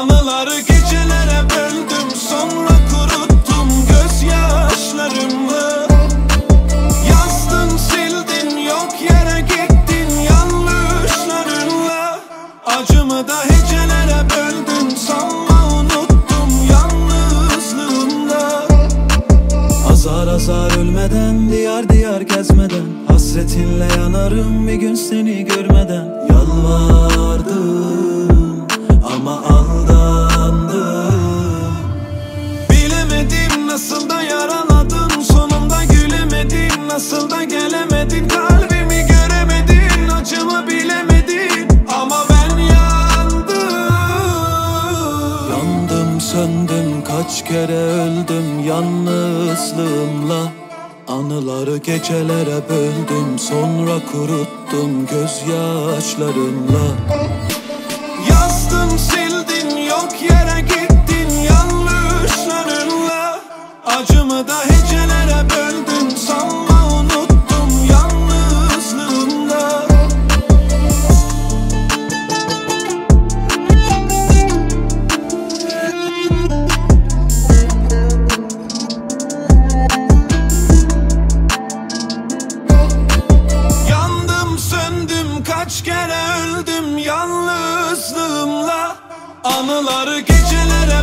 Anıları gecelere böldüm sonra kuruttum gözyaşlarımla Yazdın sildin yok yere gittin yanlışlarınla. Acımı da hecelere böldüm sanma unuttum yalnızlığımda Azar azar ölmeden diyar diyar gezmeden Hasretinle yanarım bir gün seni görmeden. Yalvar kaç kere öldüm yalnızlığımla. Anıları gecelere böldüm sonra kuruttum gözyaşlarımla. Yazdın sildin yok yere gittin yanlışlarınla. Acımı da hecelere böldüm sanma yalnızlığımla Anıları gecelere